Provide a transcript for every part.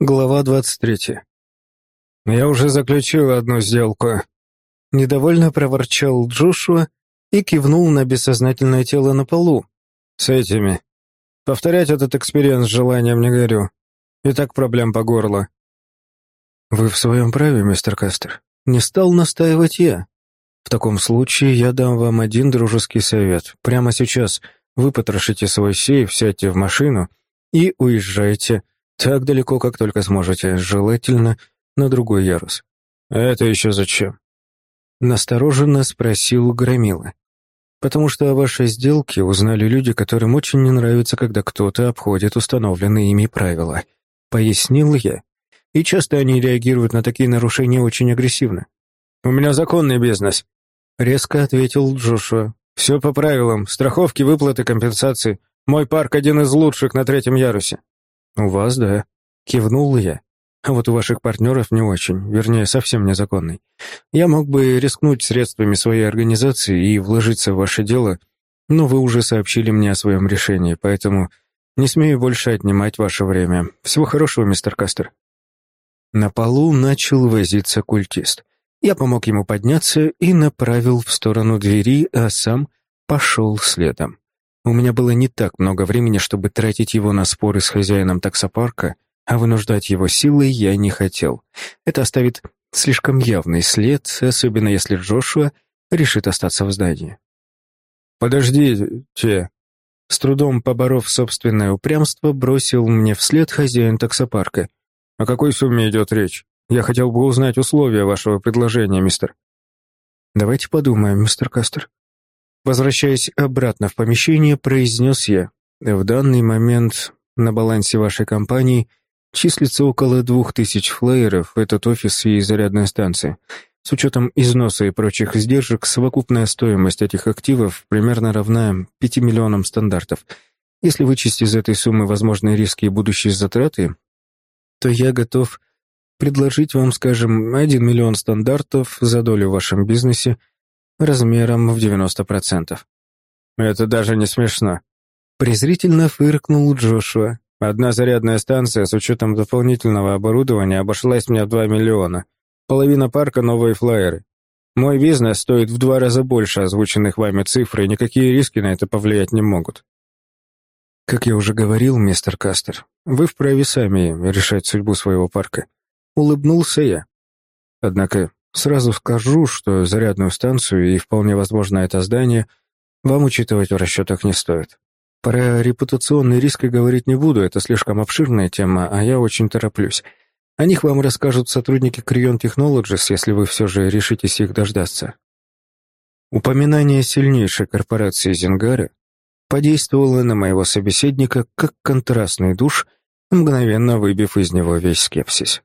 Глава 23. «Я уже заключил одну сделку», — недовольно проворчал Джошуа и кивнул на бессознательное тело на полу. «С этими. Повторять этот experience желанием не горю. И так проблем по горло». «Вы в своем праве, мистер Кастер. Не стал настаивать я. В таком случае я дам вам один дружеский совет. Прямо сейчас вы потрошите свой сейф, сядьте в машину и уезжайте» Так далеко, как только сможете, желательно на другой ярус. Это еще зачем? Настороженно спросил Громила. Потому что о вашей сделке узнали люди, которым очень не нравится, когда кто-то обходит установленные ими правила. Пояснил я. И часто они реагируют на такие нарушения очень агрессивно. «У меня законный бизнес», — резко ответил Джошуа. «Все по правилам. Страховки, выплаты, компенсации. Мой парк один из лучших на третьем ярусе». «У вас, да», — кивнул я. «А вот у ваших партнеров не очень, вернее, совсем незаконный. Я мог бы рискнуть средствами своей организации и вложиться в ваше дело, но вы уже сообщили мне о своем решении, поэтому не смею больше отнимать ваше время. Всего хорошего, мистер Кастер». На полу начал возиться культист. Я помог ему подняться и направил в сторону двери, а сам пошел следом. У меня было не так много времени, чтобы тратить его на споры с хозяином таксопарка, а вынуждать его силой я не хотел. Это оставит слишком явный след, особенно если Джошуа решит остаться в здании. «Подождите!» С трудом поборов собственное упрямство, бросил мне вслед хозяин таксопарка. «О какой сумме идет речь? Я хотел бы узнать условия вашего предложения, мистер». «Давайте подумаем, мистер Кастер», Возвращаясь обратно в помещение, произнес я. В данный момент на балансе вашей компании числится около двух тысяч флееров, этот офис и зарядная станция. С учетом износа и прочих издержек, совокупная стоимость этих активов примерно равна 5 миллионам стандартов. Если вычесть из этой суммы возможные риски и будущие затраты, то я готов предложить вам, скажем, 1 миллион стандартов за долю в вашем бизнесе – размером в 90%. «Это даже не смешно», — презрительно фыркнул Джошуа. «Одна зарядная станция с учетом дополнительного оборудования обошлась мне в 2 миллиона. Половина парка — новые флайеры. Мой бизнес стоит в два раза больше озвученных вами цифр, и никакие риски на это повлиять не могут». «Как я уже говорил, мистер Кастер, вы вправе сами решать судьбу своего парка». Улыбнулся я. Однако Сразу скажу, что зарядную станцию и, вполне возможно, это здание вам учитывать в расчетах не стоит. Про репутационный риск и говорить не буду, это слишком обширная тема, а я очень тороплюсь. О них вам расскажут сотрудники Creon Technologies, если вы все же решитесь их дождаться. Упоминание сильнейшей корпорации Зингара подействовало на моего собеседника как контрастный душ, мгновенно выбив из него весь скепсис.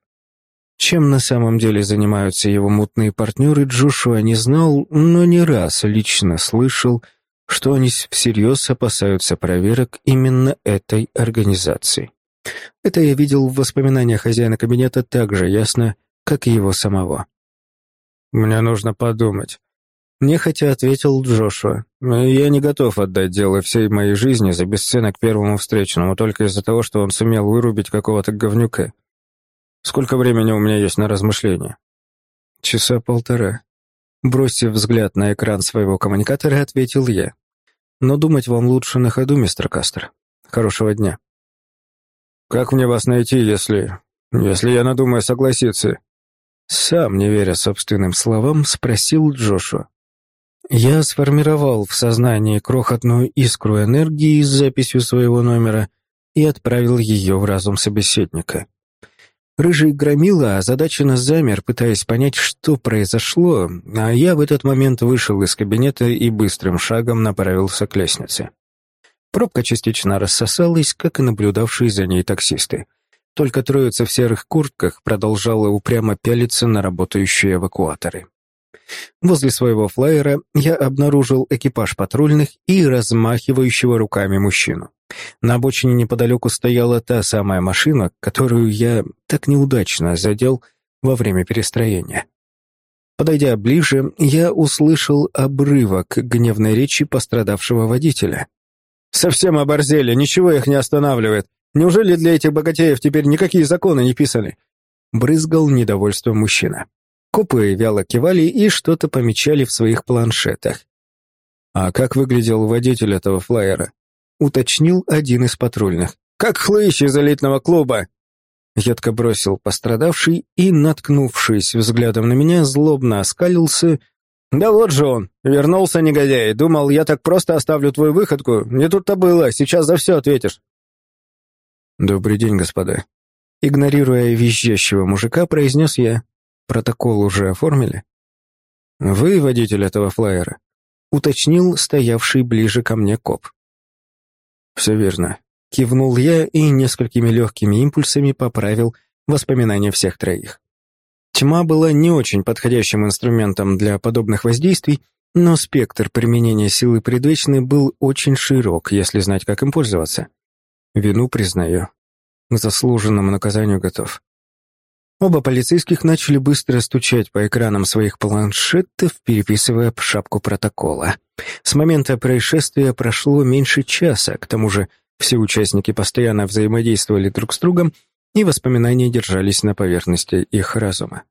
Чем на самом деле занимаются его мутные партнеры, Джошуа не знал, но не раз лично слышал, что они всерьез опасаются проверок именно этой организации. Это я видел в воспоминаниях хозяина кабинета так же ясно, как и его самого. «Мне нужно подумать», — нехотя ответил Джошуа. «Я не готов отдать дело всей моей жизни за бесценок первому встречному только из-за того, что он сумел вырубить какого-то говнюка. Сколько времени у меня есть на размышления? Часа полтора. Бросив взгляд на экран своего коммуникатора, ответил я. Но думать вам лучше на ходу, мистер Кастер. Хорошего дня. Как мне вас найти, если... если я надумаю согласиться? Сам, не веря собственным словам, спросил Джошуа. Я сформировал в сознании крохотную искру энергии с записью своего номера и отправил ее в разум собеседника. Рыжий громила озадаченно замер, пытаясь понять, что произошло, а я в этот момент вышел из кабинета и быстрым шагом направился к лестнице. Пробка частично рассосалась, как и наблюдавшие за ней таксисты. Только троица в серых куртках продолжала упрямо пялиться на работающие эвакуаторы. Возле своего флайера я обнаружил экипаж патрульных и размахивающего руками мужчину. На обочине неподалеку стояла та самая машина, которую я так неудачно задел во время перестроения. Подойдя ближе, я услышал обрывок гневной речи пострадавшего водителя. «Совсем оборзели, ничего их не останавливает. Неужели для этих богатеев теперь никакие законы не писали?» Брызгал недовольство мужчина. Копы вяло кивали и что-то помечали в своих планшетах. «А как выглядел водитель этого флайера?» — уточнил один из патрульных. «Как хлыщ из элитного клуба!» Едко бросил пострадавший и, наткнувшись взглядом на меня, злобно оскалился. «Да вот же он! Вернулся, негодяй! Думал, я так просто оставлю твою выходку? Не тут-то было, сейчас за все ответишь!» «Добрый день, господа!» Игнорируя визжащего мужика, произнес я. «Протокол уже оформили?» «Вы водитель этого флайера?» Уточнил стоявший ближе ко мне коп. «Все верно. Кивнул я и несколькими легкими импульсами поправил воспоминания всех троих. Тьма была не очень подходящим инструментом для подобных воздействий, но спектр применения силы предвечной был очень широк, если знать, как им пользоваться. Вину признаю. К заслуженному наказанию готов. Оба полицейских начали быстро стучать по экранам своих планшетов, переписывая шапку протокола. С момента происшествия прошло меньше часа, к тому же все участники постоянно взаимодействовали друг с другом, и воспоминания держались на поверхности их разума.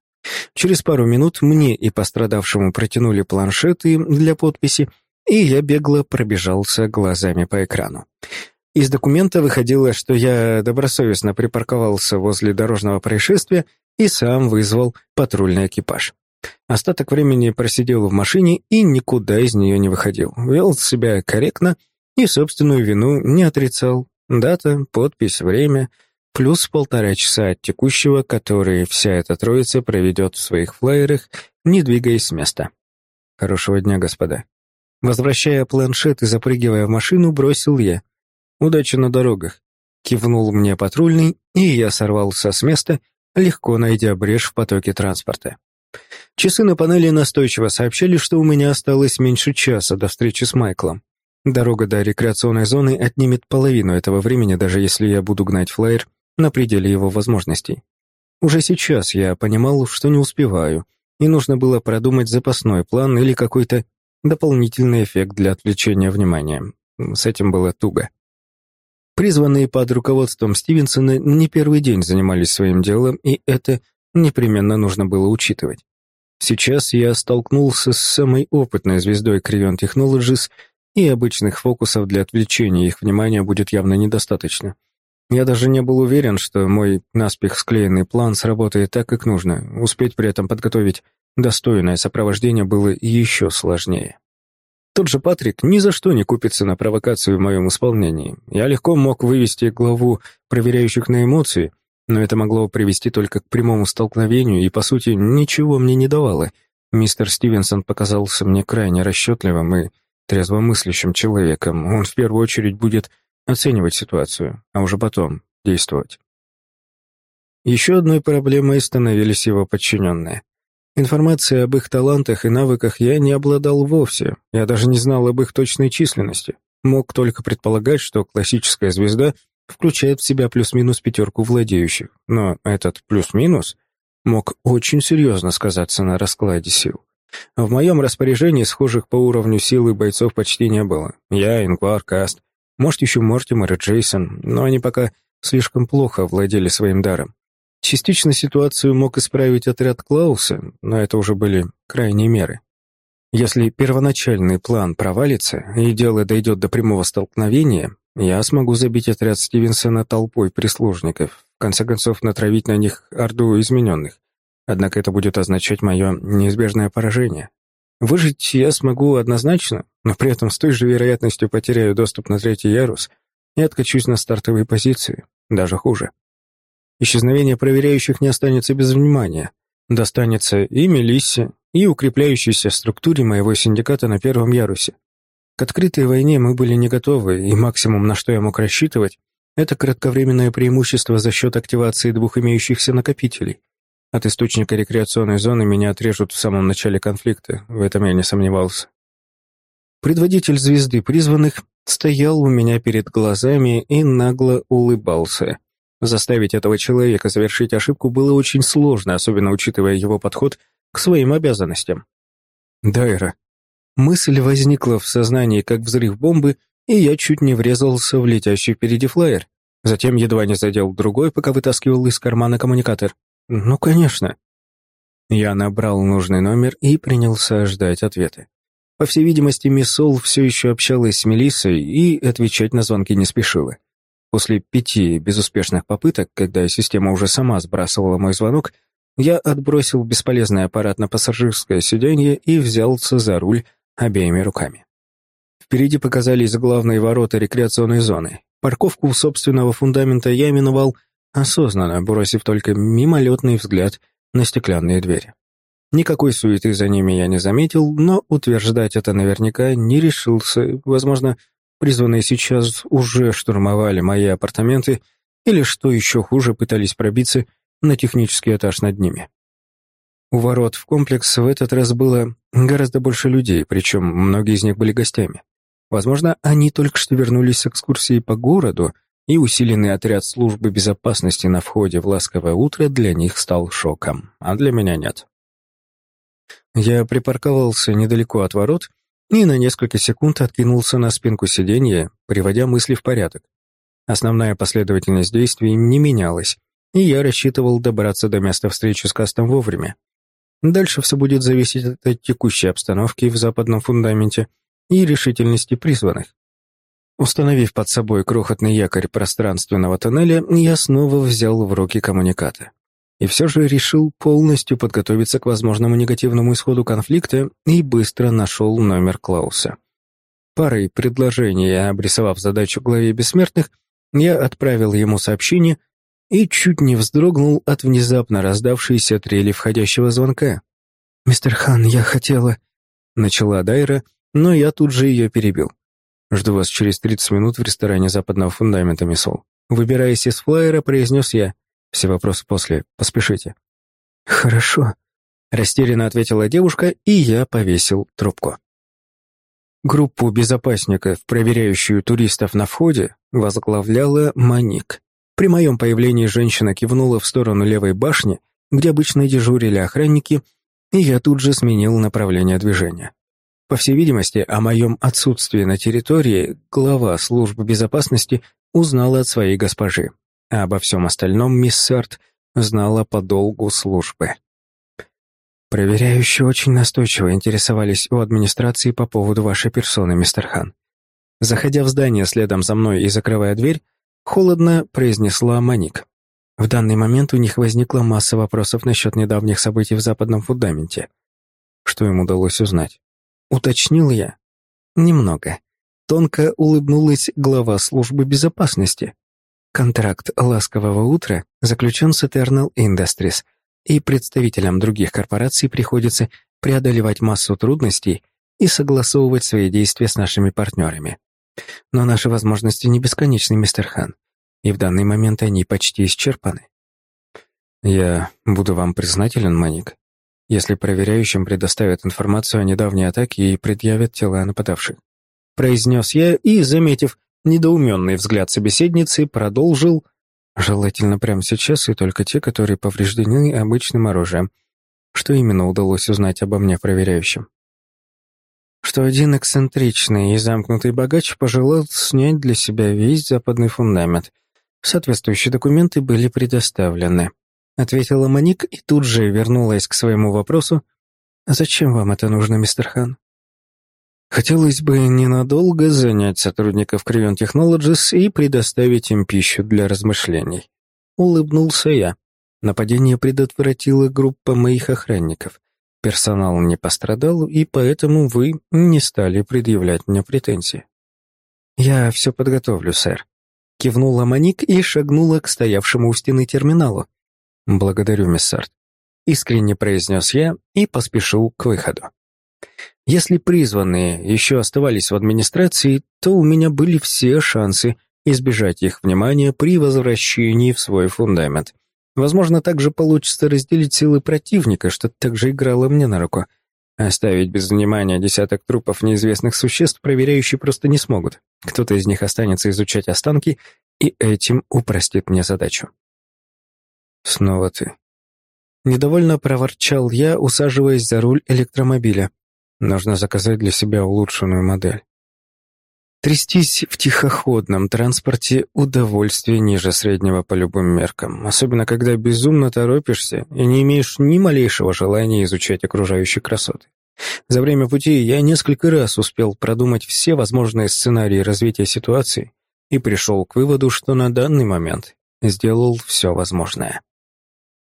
Через пару минут мне и пострадавшему протянули планшеты для подписи, и я бегло пробежался глазами по экрану. Из документа выходило, что я добросовестно припарковался возле дорожного происшествия и сам вызвал патрульный экипаж. Остаток времени просидел в машине и никуда из нее не выходил. Вел себя корректно, и собственную вину не отрицал. Дата, подпись, время, плюс полтора часа от текущего, которые вся эта троица проведет в своих флайерах, не двигаясь с места. Хорошего дня, господа. Возвращая планшет и запрыгивая в машину, бросил я. Удачи на дорогах. Кивнул мне патрульный, и я сорвался с места, легко найдя брешь в потоке транспорта. Часы на панели настойчиво сообщали, что у меня осталось меньше часа до встречи с Майклом. Дорога до рекреационной зоны отнимет половину этого времени, даже если я буду гнать флайер на пределе его возможностей. Уже сейчас я понимал, что не успеваю, и нужно было продумать запасной план или какой-то дополнительный эффект для отвлечения внимания. С этим было туго. Призванные под руководством Стивенсона не первый день занимались своим делом, и это непременно нужно было учитывать. Сейчас я столкнулся с самой опытной звездой Кривен Technologies и обычных фокусов для отвлечения их внимания будет явно недостаточно. Я даже не был уверен, что мой наспех склеенный план сработает так, как нужно. Успеть при этом подготовить достойное сопровождение было еще сложнее. Тот же Патрик ни за что не купится на провокацию в моем исполнении. Я легко мог вывести главу проверяющих на эмоции, но это могло привести только к прямому столкновению и, по сути, ничего мне не давало. Мистер Стивенсон показался мне крайне расчетливым и трезвомыслящим человеком, он в первую очередь будет оценивать ситуацию, а уже потом действовать. Еще одной проблемой становились его подчиненные. Информации об их талантах и навыках я не обладал вовсе, я даже не знал об их точной численности. Мог только предполагать, что классическая звезда включает в себя плюс-минус пятерку владеющих, но этот плюс-минус мог очень серьезно сказаться на раскладе сил. В моем распоряжении схожих по уровню силы бойцов почти не было. Я, Ингвар, Каст, может, еще Мортимер и Джейсон, но они пока слишком плохо владели своим даром. Частично ситуацию мог исправить отряд Клауса, но это уже были крайние меры. Если первоначальный план провалится и дело дойдет до прямого столкновения, я смогу забить отряд Стивенсона толпой прислужников, в конце концов натравить на них орду измененных. Однако это будет означать мое неизбежное поражение. Выжить я смогу однозначно, но при этом с той же вероятностью потеряю доступ на третий ярус и откачусь на стартовые позиции, даже хуже. Исчезновение проверяющих не останется без внимания. Достанется и Мелиссе, и укрепляющейся структуре моего синдиката на первом ярусе. К открытой войне мы были не готовы, и максимум, на что я мог рассчитывать, это кратковременное преимущество за счет активации двух имеющихся накопителей. От источника рекреационной зоны меня отрежут в самом начале конфликта, в этом я не сомневался. Предводитель звезды призванных стоял у меня перед глазами и нагло улыбался. Заставить этого человека совершить ошибку было очень сложно, особенно учитывая его подход к своим обязанностям. Дайра. Мысль возникла в сознании, как взрыв бомбы, и я чуть не врезался в летящий впереди флайер. Затем едва не задел другой, пока вытаскивал из кармана коммуникатор. «Ну, конечно». Я набрал нужный номер и принялся ждать ответа. По всей видимости, мисс Сол все еще общалась с Мелиссой и отвечать на звонки не спешила. После пяти безуспешных попыток, когда система уже сама сбрасывала мой звонок, я отбросил бесполезный аппарат на пассажирское сиденье и взялся за руль обеими руками. Впереди показались главные ворота рекреационной зоны. Парковку собственного фундамента я миновал осознанно, бросив только мимолетный взгляд на стеклянные двери. Никакой суеты за ними я не заметил, но утверждать это наверняка не решился. Возможно, призванные сейчас уже штурмовали мои апартаменты или, что еще хуже, пытались пробиться на технический этаж над ними. У ворот в комплекс в этот раз было гораздо больше людей, причем многие из них были гостями. Возможно, они только что вернулись с экскурсии по городу, и усиленный отряд службы безопасности на входе в ласковое утро для них стал шоком, а для меня нет. Я припарковался недалеко от ворот и на несколько секунд откинулся на спинку сиденья, приводя мысли в порядок. Основная последовательность действий не менялась, и я рассчитывал добраться до места встречи с Кастом вовремя. Дальше все будет зависеть от текущей обстановки в западном фундаменте и решительности призванных. Установив под собой крохотный якорь пространственного тоннеля, я снова взял в руки коммуникатор. И все же решил полностью подготовиться к возможному негативному исходу конфликта и быстро нашел номер Клауса. Парой предложений, обрисовав задачу главе бессмертных, я отправил ему сообщение и чуть не вздрогнул от внезапно раздавшейся трели входящего звонка. «Мистер Хан, я хотела...» — начала Дайра, но я тут же ее перебил. «Жду вас через 30 минут в ресторане западного фундамента, миссол». Выбираясь из флайера, произнес я. «Все вопросы после. Поспешите». «Хорошо», — растерянно ответила девушка, и я повесил трубку. Группу безопасников, проверяющую туристов на входе, возглавляла Маник. При моем появлении женщина кивнула в сторону левой башни, где обычно дежурили охранники, и я тут же сменил направление движения. По всей видимости, о моем отсутствии на территории глава службы безопасности узнала от своей госпожи, а обо всем остальном мисс Сарт знала по долгу службы. Проверяющие очень настойчиво интересовались у администрации по поводу вашей персоны, мистер Хан. Заходя в здание следом за мной и закрывая дверь, холодно произнесла Маник. В данный момент у них возникла масса вопросов насчет недавних событий в западном фундаменте. Что им удалось узнать? Уточнил я. Немного. Тонко улыбнулась глава службы безопасности. Контракт «Ласкового утра» заключен с Eternal Industries, и представителям других корпораций приходится преодолевать массу трудностей и согласовывать свои действия с нашими партнерами. Но наши возможности не бесконечны, мистер Хан, и в данный момент они почти исчерпаны. Я буду вам признателен, Маник, если проверяющим предоставят информацию о недавней атаке и предъявят тела нападавших. Произнес я и, заметив недоуменный взгляд собеседницы, продолжил, желательно прямо сейчас и только те, которые повреждены обычным оружием. Что именно удалось узнать обо мне проверяющим? Что один эксцентричный и замкнутый богач пожелал снять для себя весь западный фундамент. Соответствующие документы были предоставлены ответила Маник и тут же вернулась к своему вопросу. «Зачем вам это нужно, мистер Хан?» Хотелось бы ненадолго занять сотрудников Крион Technologies и предоставить им пищу для размышлений. Улыбнулся я. Нападение предотвратила группа моих охранников. Персонал не пострадал, и поэтому вы не стали предъявлять мне претензии. «Я все подготовлю, сэр», — кивнула Маник и шагнула к стоявшему у стены терминалу. «Благодарю, мисс Сарт», — искренне произнес я и поспешил к выходу. Если призванные еще оставались в администрации, то у меня были все шансы избежать их внимания при возвращении в свой фундамент. Возможно, также получится разделить силы противника, что также играло мне на руку. Оставить без внимания десяток трупов неизвестных существ проверяющие просто не смогут. Кто-то из них останется изучать останки, и этим упростит мне задачу. «Снова ты». Недовольно проворчал я, усаживаясь за руль электромобиля. Нужно заказать для себя улучшенную модель. Трястись в тихоходном транспорте – удовольствие ниже среднего по любым меркам, особенно когда безумно торопишься и не имеешь ни малейшего желания изучать окружающие красоты. За время пути я несколько раз успел продумать все возможные сценарии развития ситуации и пришел к выводу, что на данный момент сделал все возможное.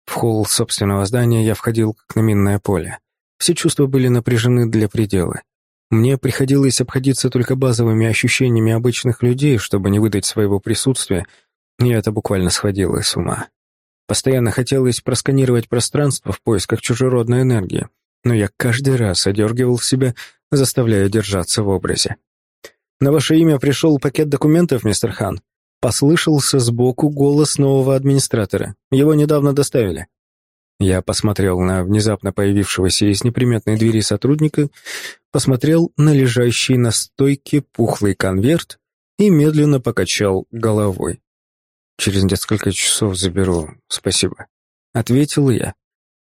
В холл собственного здания я входил как на минное поле. Все чувства были напряжены для предела. Мне приходилось обходиться только базовыми ощущениями обычных людей, чтобы не выдать своего присутствия, и это буквально сходило с ума. Постоянно хотелось просканировать пространство в поисках чужеродной энергии, но я каждый раз одергивал себя, заставляя держаться в образе. «На ваше имя пришел пакет документов, мистер Хан», Послышался сбоку голос нового администратора. Его недавно доставили. Я посмотрел на внезапно появившегося из неприметной двери сотрудника, посмотрел на лежащий на стойке пухлый конверт и медленно покачал головой. «Через несколько часов заберу, спасибо», — ответил я.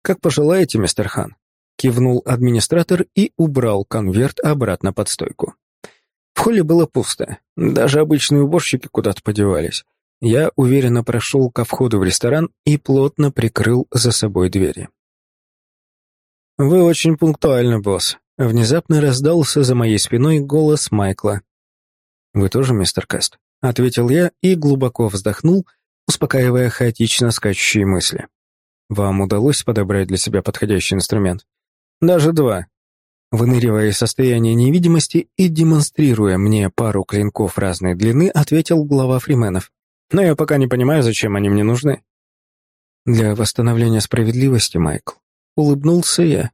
«Как пожелаете, мистер Хан», — кивнул администратор и убрал конверт обратно под стойку. В холле было пусто, даже обычные уборщики куда-то подевались. Я уверенно прошел ко входу в ресторан и плотно прикрыл за собой двери. «Вы очень пунктуальны, босс», — внезапно раздался за моей спиной голос Майкла. «Вы тоже, мистер Каст?» — ответил я и глубоко вздохнул, успокаивая хаотично скачущие мысли. «Вам удалось подобрать для себя подходящий инструмент?» «Даже два», Выныривая из состояния невидимости и демонстрируя мне пару клинков разной длины, ответил глава фрименов. «Но я пока не понимаю, зачем они мне нужны». «Для восстановления справедливости, Майкл», — улыбнулся я.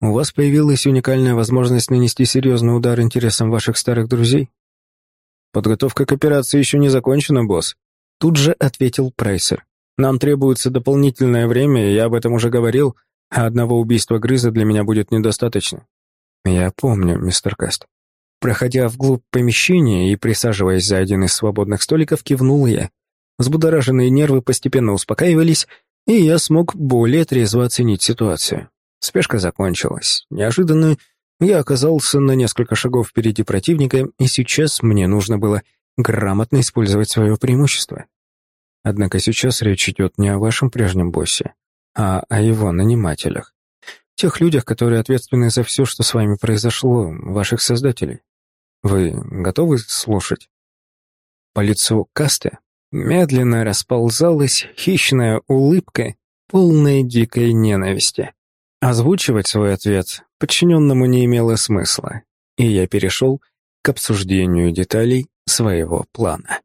«У вас появилась уникальная возможность нанести серьезный удар интересам ваших старых друзей». «Подготовка к операции еще не закончена, босс», — тут же ответил Прайсер. «Нам требуется дополнительное время, и я об этом уже говорил, а одного убийства Грыза для меня будет недостаточно. «Я помню, мистер Каст». Проходя вглубь помещения и присаживаясь за один из свободных столиков, кивнул я. Взбудораженные нервы постепенно успокаивались, и я смог более трезво оценить ситуацию. Спешка закончилась. Неожиданно я оказался на несколько шагов впереди противника, и сейчас мне нужно было грамотно использовать свое преимущество. Однако сейчас речь идет не о вашем прежнем боссе, а о его нанимателях тех людях, которые ответственны за все, что с вами произошло, ваших создателей. Вы готовы слушать? По лицу Касты медленно расползалась хищная улыбка, полная дикой ненависти. Озвучивать свой ответ подчиненному не имело смысла, и я перешел к обсуждению деталей своего плана.